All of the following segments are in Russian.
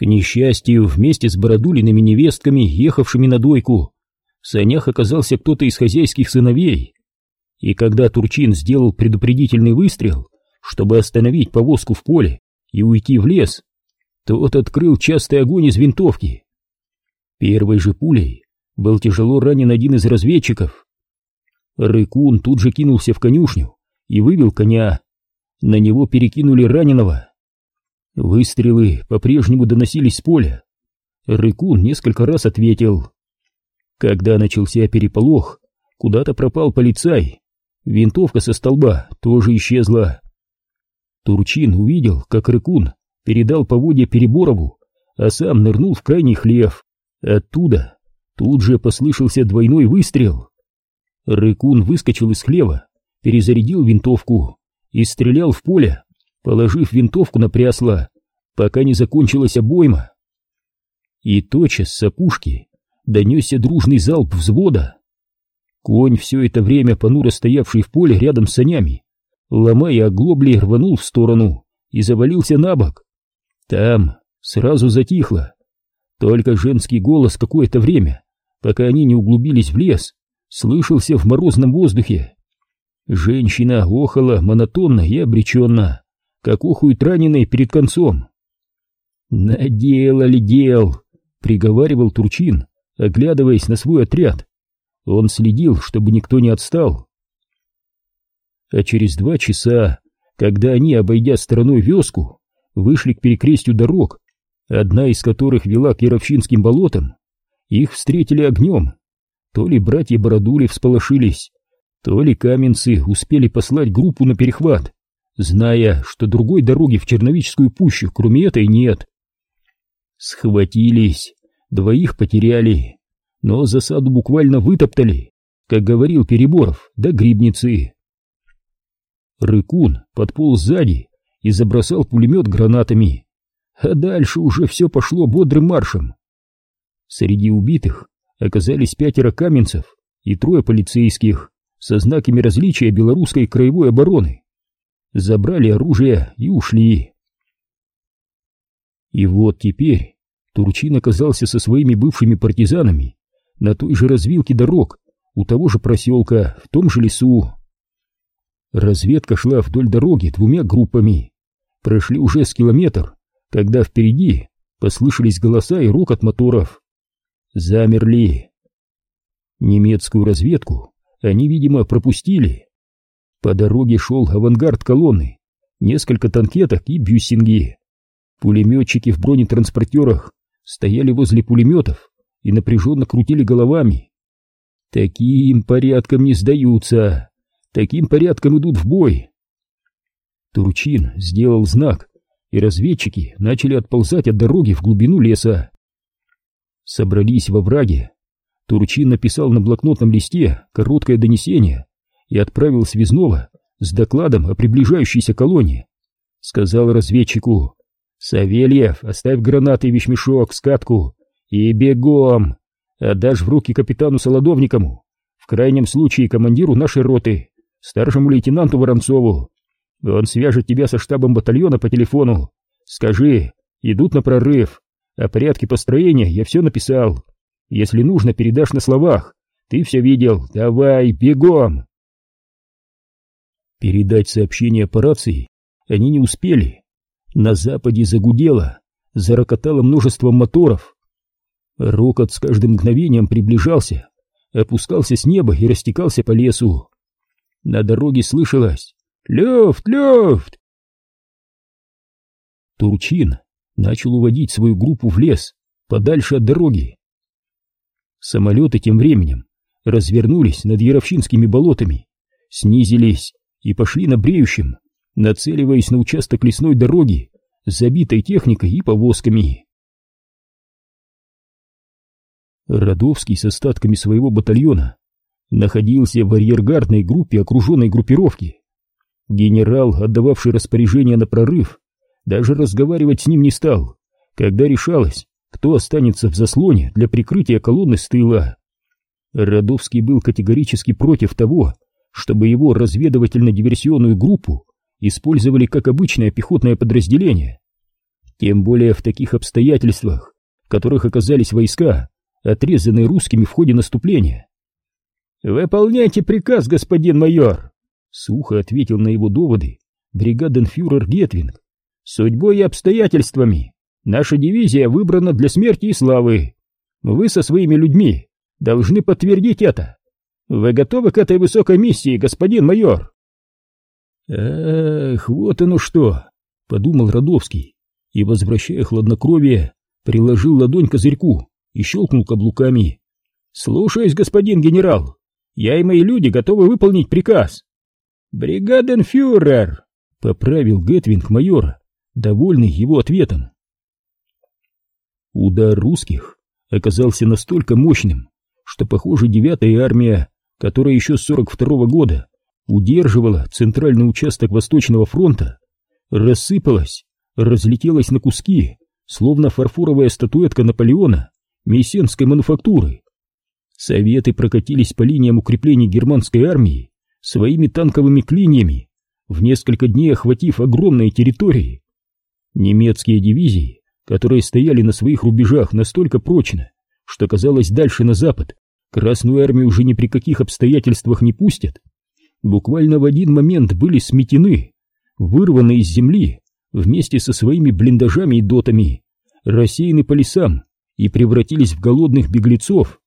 К несчастью, вместе с бородулиными невестками, ехавшими на дойку, в санях оказался кто-то из хозяйских сыновей. И когда Турчин сделал предупредительный выстрел, чтобы остановить повозку в поле и уйти в лес, тот открыл частый огонь из винтовки. Первой же пулей был тяжело ранен один из разведчиков. Рыкун тут же кинулся в конюшню и вывел коня. На него перекинули раненого. Выстрелы по-прежнему доносились с поля. Рыкун несколько раз ответил. Когда начался переполох, куда-то пропал полицай. Винтовка со столба тоже исчезла. Турчин увидел, как Рыкун передал поводья Переборову, а сам нырнул в крайний хлев. Оттуда тут же послышался двойной выстрел. Рыкун выскочил из хлева, перезарядил винтовку и стрелял в поле, положив винтовку на прясло, пока не закончилась обойма. И тотчас с опушки донесся дружный залп взвода. Конь, все это время понуро стоявший в поле рядом с санями, ломая оглобли, рванул в сторону и завалился на бок. Там сразу затихло. Только женский голос какое-то время, пока они не углубились в лес, слышался в морозном воздухе. Женщина охала монотонно и обреченно, как охуют раненые перед концом. «Наделали дел!» — приговаривал Турчин, оглядываясь на свой отряд. Он следил, чтобы никто не отстал. А через два часа, когда они, обойдя стороной вёску, вышли к перекрестью дорог, одна из которых вела к Яровчинским болотам, их встретили огнем. То ли братья Бородули всполошились, то ли каменцы успели послать группу на перехват, зная, что другой дороги в Черновическую пущу, кроме этой, нет. Схватились, двоих потеряли, но засаду буквально вытоптали, как говорил Переборов, до грибницы. Рыкун подполз сзади и забросал пулемет гранатами, а дальше уже все пошло бодрым маршем. Среди убитых оказались пятеро каменцев и трое полицейских со знаками различия белорусской краевой обороны. Забрали оружие и ушли. И вот теперь Турчин оказался со своими бывшими партизанами на той же развилке дорог, у того же проселка, в том же лесу. Разведка шла вдоль дороги двумя группами. Прошли уже с километр, когда впереди послышались голоса и рокот моторов. Замерли. Немецкую разведку они, видимо, пропустили. По дороге шел авангард колонны, несколько танкеток и бюссинги. Пулеметчики в бронетранспортерах стояли возле пулеметов и напряженно крутили головами. Таким порядком не сдаются, таким порядком идут в бой. Турчин сделал знак, и разведчики начали отползать от дороги в глубину леса. Собрались во враге. Турчин написал на блокнотном листе короткое донесение и отправил связного с докладом о приближающейся колонне. Сказал разведчику, «Савельев, оставь гранаты вещмешок, скатку, и бегом! Отдашь в руки капитану Солодовникому, в крайнем случае командиру нашей роты, старшему лейтенанту Воронцову. Он свяжет тебя со штабом батальона по телефону. Скажи, идут на прорыв. О порядке построения я все написал. Если нужно, передашь на словах. Ты все видел. Давай, бегом!» Передать сообщение по рации они не успели. На западе загудело, зарокотало множество моторов. Рокот с каждым мгновением приближался, опускался с неба и растекался по лесу. На дороге слышалось «Люфт! Люфт!». Турчин начал уводить свою группу в лес, подальше от дороги. Самолеты тем временем развернулись над Яровщинскими болотами, снизились и пошли на бреющем, нацеливаясь на участок лесной дороги, забитой техникой и повозками. Радовский с остатками своего батальона находился в арьергардной группе окруженной группировки. Генерал, отдававший распоряжение на прорыв, даже разговаривать с ним не стал, когда решалось, кто останется в заслоне для прикрытия колонны с тыла. Радовский был категорически против того, чтобы его разведывательно-диверсионную группу использовали как обычное пехотное подразделение. Тем более в таких обстоятельствах, в которых оказались войска, отрезанные русскими в ходе наступления. «Выполняйте приказ, господин майор!» Сухо ответил на его доводы бригаденфюрер Гетвинг. «Судьбой и обстоятельствами наша дивизия выбрана для смерти и славы. Вы со своими людьми должны подтвердить это. Вы готовы к этой высокой миссии, господин майор?» «Эх, вот оно что!» — подумал Родовский и, возвращая хладнокровие, приложил ладонь к козырьку и щелкнул каблуками. «Слушаюсь, господин генерал, я и мои люди готовы выполнить приказ». «Бригаденфюрер!» — поправил Гетвинг майора, довольный его ответом. Удар русских оказался настолько мощным, что, похоже, девятая армия, которая еще с 42 -го года удерживала центральный участок Восточного фронта, рассыпалась, разлетелась на куски, словно фарфоровая статуэтка Наполеона Мессенской мануфактуры. Советы прокатились по линиям укреплений германской армии своими танковыми клиньями, в несколько дней охватив огромные территории. Немецкие дивизии, которые стояли на своих рубежах настолько прочно, что казалось дальше на запад, Красную армию уже ни при каких обстоятельствах не пустят, буквально в один момент были сметены, вырваны из земли вместе со своими блиндажами и дотами, рассеяны по лесам и превратились в голодных беглецов.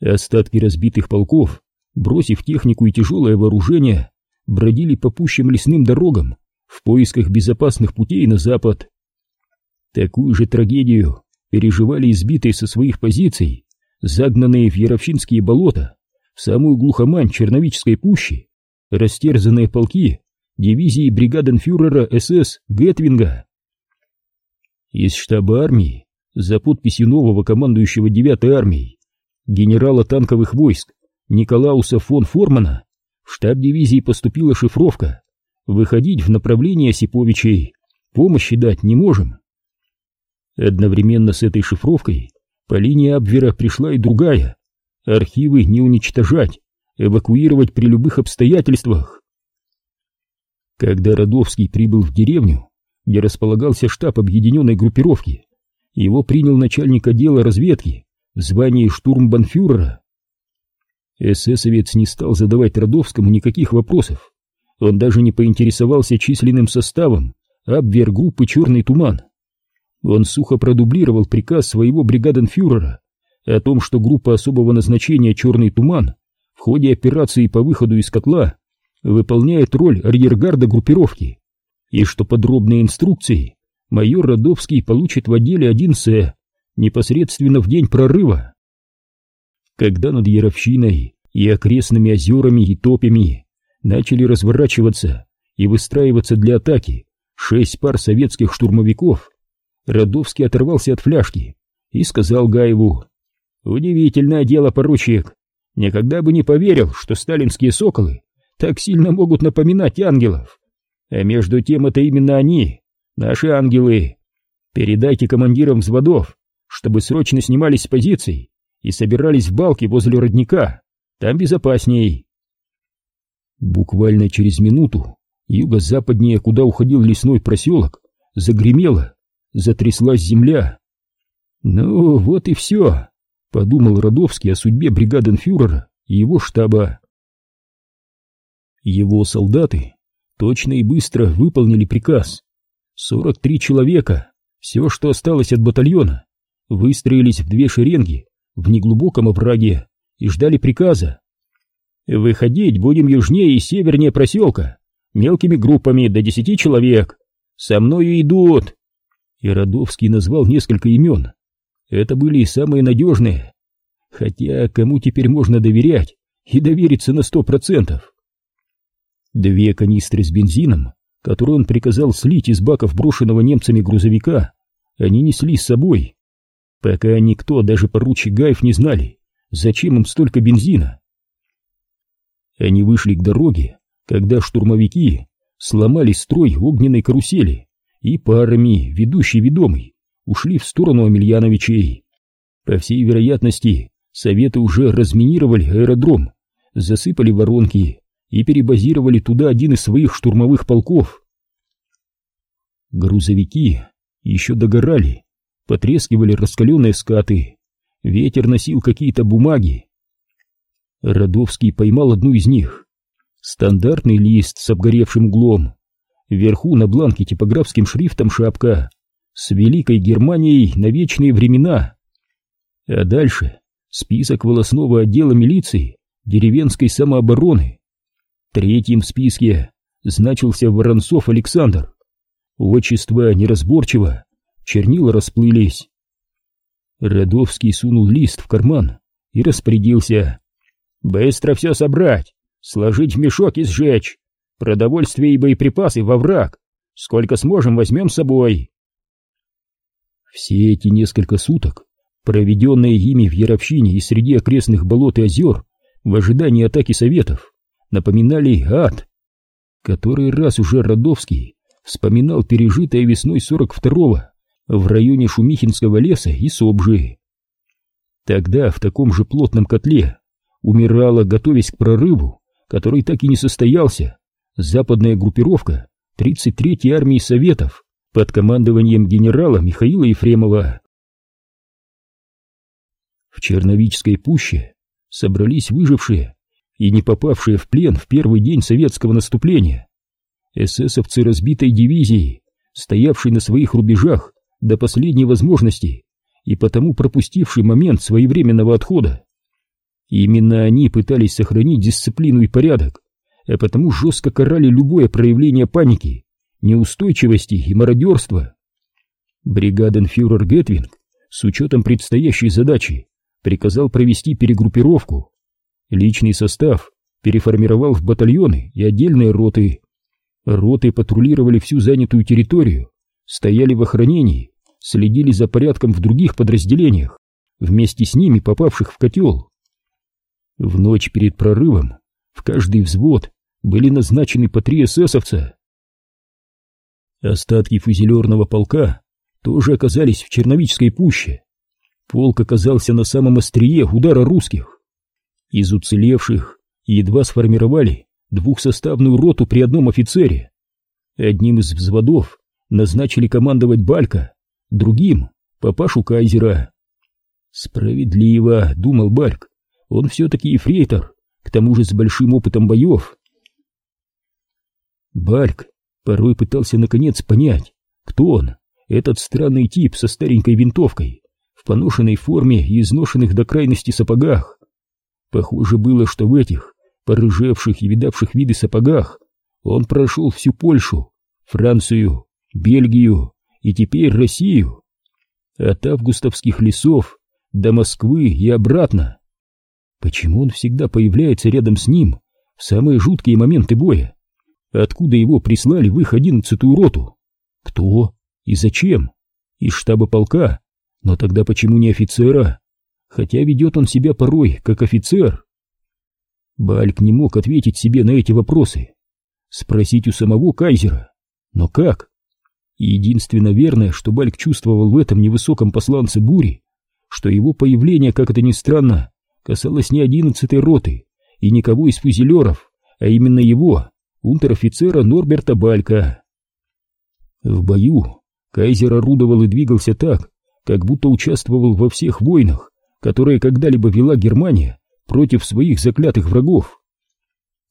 Остатки разбитых полков, бросив технику и тяжелое вооружение, бродили по пущим лесным дорогам в поисках безопасных путей на запад. Такую же трагедию переживали избитые со своих позиций, загнанные в Яровчинские болота, в самую глухомань Черновической пущи, растерзанные полки дивизии бригаденфюрера СС Гетвинга. Из штаба армии за подписью нового командующего 9-й армией генерала танковых войск Николауса фон Формана в штаб дивизии поступила шифровка «Выходить в направлении Осиповичей, помощи дать не можем». Одновременно с этой шифровкой по линии Абвера пришла и другая. Архивы не уничтожать, эвакуировать при любых обстоятельствах. Когда Родовский прибыл в деревню, где располагался штаб объединенной группировки, его принял начальник отдела разведки в звании штурмбанфюрера. Эсэсовец не стал задавать Родовскому никаких вопросов. Он даже не поинтересовался численным составом Абвер-группы «Черный туман». Он сухо продублировал приказ своего бригаденфюрера о том, что группа особого назначения «Черный туман» в ходе операции по выходу из котла выполняет роль арьергарда группировки, и что подробные инструкции майор Родовский получит в отделе 1С непосредственно в день прорыва. Когда над Яровщиной и окрестными озерами и топями начали разворачиваться и выстраиваться для атаки шесть пар советских штурмовиков, Родовский оторвался от фляжки и сказал Гаеву, «Удивительное дело, поручик. Никогда бы не поверил, что сталинские соколы так сильно могут напоминать ангелов. А между тем это именно они, наши ангелы. Передайте командирам взводов, чтобы срочно снимались с позиций и собирались в балке возле родника. Там безопасней». Буквально через минуту юго-западнее, куда уходил лесной проселок, загремело затряслась земля. «Ну, вот и все», — подумал Родовский о судьбе бригаденфюрера и его штаба. Его солдаты точно и быстро выполнили приказ. 43 человека, все, что осталось от батальона, выстроились в две шеренги в неглубоком овраге и ждали приказа. «Выходить будем южнее и севернее проселка, мелкими группами до десяти человек. Со мною идут и Родовский назвал несколько имен. Это были и самые надежные. Хотя кому теперь можно доверять и довериться на сто процентов? Две канистры с бензином, которые он приказал слить из баков брошенного немцами грузовика, они несли с собой. Пока никто, даже поручик Гаев, не знали, зачем им столько бензина. Они вышли к дороге, когда штурмовики сломали строй огненной карусели и парами, ведущий ведомый, ушли в сторону Амельяновичей. По всей вероятности, советы уже разминировали аэродром, засыпали воронки и перебазировали туда один из своих штурмовых полков. Грузовики еще догорали, потрескивали раскаленные скаты, ветер носил какие-то бумаги. Родовский поймал одну из них. Стандартный лист с обгоревшим углом. Вверху на бланке типографским шрифтом шапка «С Великой Германией на вечные времена». А дальше список волосного отдела милиции деревенской самообороны. Третьим в списке значился Воронцов Александр. Отчество неразборчиво, чернила расплылись. Родовский сунул лист в карман и распорядился. «Быстро все собрать, сложить в мешок и сжечь. Продовольствие и боеприпасы во враг. Сколько сможем, возьмем с собой». Все эти несколько суток, проведенные ими в Яровщине и среди окрестных болот и озер, в ожидании атаки Советов, напоминали ад. Который раз уже Родовский вспоминал пережитое весной 42-го в районе Шумихинского леса и Собжи. Тогда в таком же плотном котле умирала, готовясь к прорыву, который так и не состоялся, западная группировка 33-й армии Советов под командованием генерала Михаила Ефремова. В Черновической пуще собрались выжившие и не попавшие в плен в первый день советского наступления. Эсэсовцы разбитой дивизии, стоявшие на своих рубежах до последней возможности и потому пропустивший момент своевременного отхода. Именно они пытались сохранить дисциплину и порядок, а потому жестко карали любое проявление паники, неустойчивости и мародерства. Бригаденфюрер Гетвинг с учетом предстоящей задачи приказал провести перегруппировку. Личный состав переформировал в батальоны и отдельные роты. Роты патрулировали всю занятую территорию, стояли в охранении, следили за порядком в других подразделениях, вместе с ними попавших в котел. В ночь перед прорывом в каждый взвод были назначены по три эсэсовца. Остатки фузелерного полка тоже оказались в Черновической пуще. Полк оказался на самом острие удара русских. Из уцелевших едва сформировали двухсоставную роту при одном офицере. Одним из взводов назначили командовать Балька, другим — папашу Кайзера. Справедливо, думал Бальк, он все-таки эфрейтор, к тому же с большим опытом боев. Бальк порой пытался наконец понять, кто он, этот странный тип со старенькой винтовкой, в поношенной форме и изношенных до крайности сапогах. Похоже было, что в этих, порыжевших и видавших виды сапогах, он прошел всю Польшу, Францию, Бельгию и теперь Россию. От августовских лесов до Москвы и обратно. Почему он всегда появляется рядом с ним в самые жуткие моменты боя? Откуда его прислали в их одиннадцатую роту? Кто и зачем? Из штаба полка но тогда почему не офицера? Хотя ведет он себя порой как офицер. Бальк не мог ответить себе на эти вопросы. Спросить у самого кайзера. Но как? единственно верное, что Бальк чувствовал в этом невысоком посланце бури, что его появление, как это ни странно, касалось не одиннадцатой роты и никого из фузелеров, а именно его, унтер-офицера Норберта Балька. В бою кайзер орудовал и двигался так, как будто участвовал во всех войнах, которые когда-либо вела Германия против своих заклятых врагов.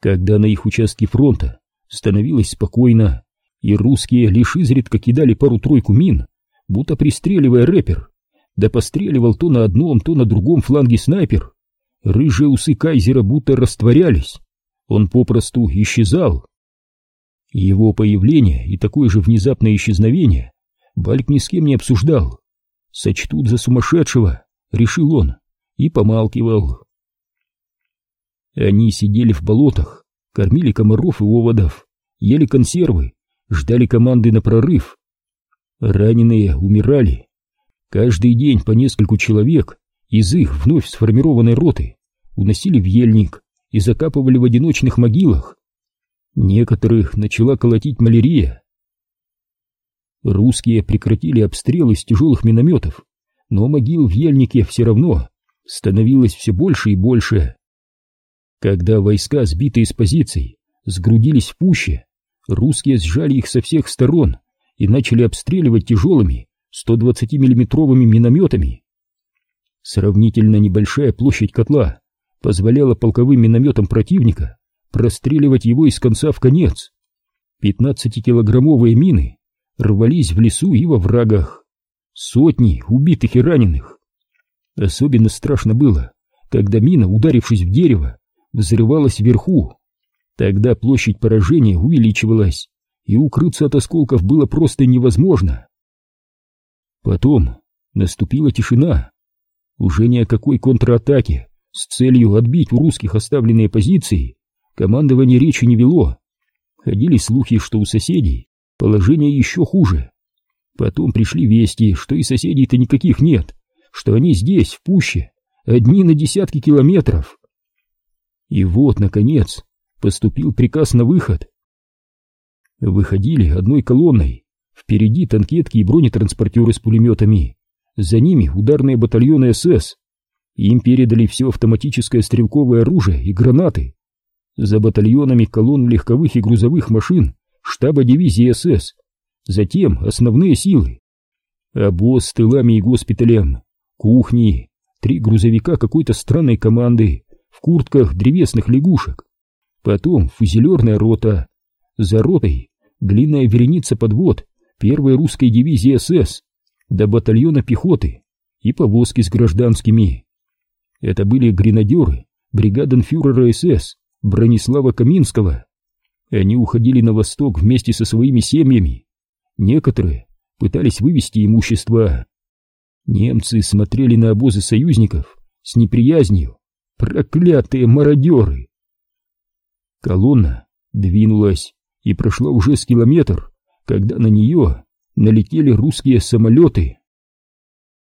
Когда на их участке фронта становилось спокойно, и русские лишь изредка кидали пару-тройку мин, будто пристреливая рэпер, да постреливал то на одном, то на другом фланге снайпер, рыжие усы кайзера будто растворялись, он попросту исчезал. Его появление и такое же внезапное исчезновение Бальк ни с кем не обсуждал, сочтут за сумасшедшего, решил он и помалкивал. Они сидели в болотах, кормили комаров и оводов, ели консервы, ждали команды на прорыв. Раненые умирали. Каждый день по нескольку человек из их вновь сформированной роты уносили в ельник и закапывали в одиночных могилах. Некоторых начала колотить малярия, Русские прекратили обстрелы из тяжелых минометов, но могил в ельнике все равно становилось все больше и больше. Когда войска, сбитые с позиций, сгрудились в пуще, русские сжали их со всех сторон и начали обстреливать тяжелыми 120 миллиметровыми минометами. Сравнительно небольшая площадь котла позволяла полковым минометам противника простреливать его из конца в конец. 15-килограммовые мины рвались в лесу и во врагах. Сотни убитых и раненых. Особенно страшно было, когда мина, ударившись в дерево, взрывалась вверху. Тогда площадь поражения увеличивалась, и укрыться от осколков было просто невозможно. Потом наступила тишина. Уже ни о какой контратаке с целью отбить у русских оставленные позиции командование речи не вело. Ходили слухи, что у соседей положение еще хуже. Потом пришли вести, что и соседей-то никаких нет, что они здесь, в пуще, одни на десятки километров. И вот, наконец, поступил приказ на выход. Выходили одной колонной, впереди танкетки и бронетранспортеры с пулеметами, за ними ударные батальоны СС. Им передали все автоматическое стрелковое оружие и гранаты. За батальонами колонн легковых и грузовых машин штаба дивизии СС, затем основные силы. Обоз с тылами и госпиталем, кухни, три грузовика какой-то странной команды в куртках древесных лягушек. Потом фузелерная рота. За ротой длинная вереница подвод первой русской дивизии СС до батальона пехоты и повозки с гражданскими. Это были гренадеры бригаденфюрера СС Бронислава Каминского. Они уходили на восток вместе со своими семьями. Некоторые пытались вывести имущество. Немцы смотрели на обозы союзников с неприязнью. Проклятые мародеры! Колонна двинулась и прошла уже с километр, когда на нее налетели русские самолеты.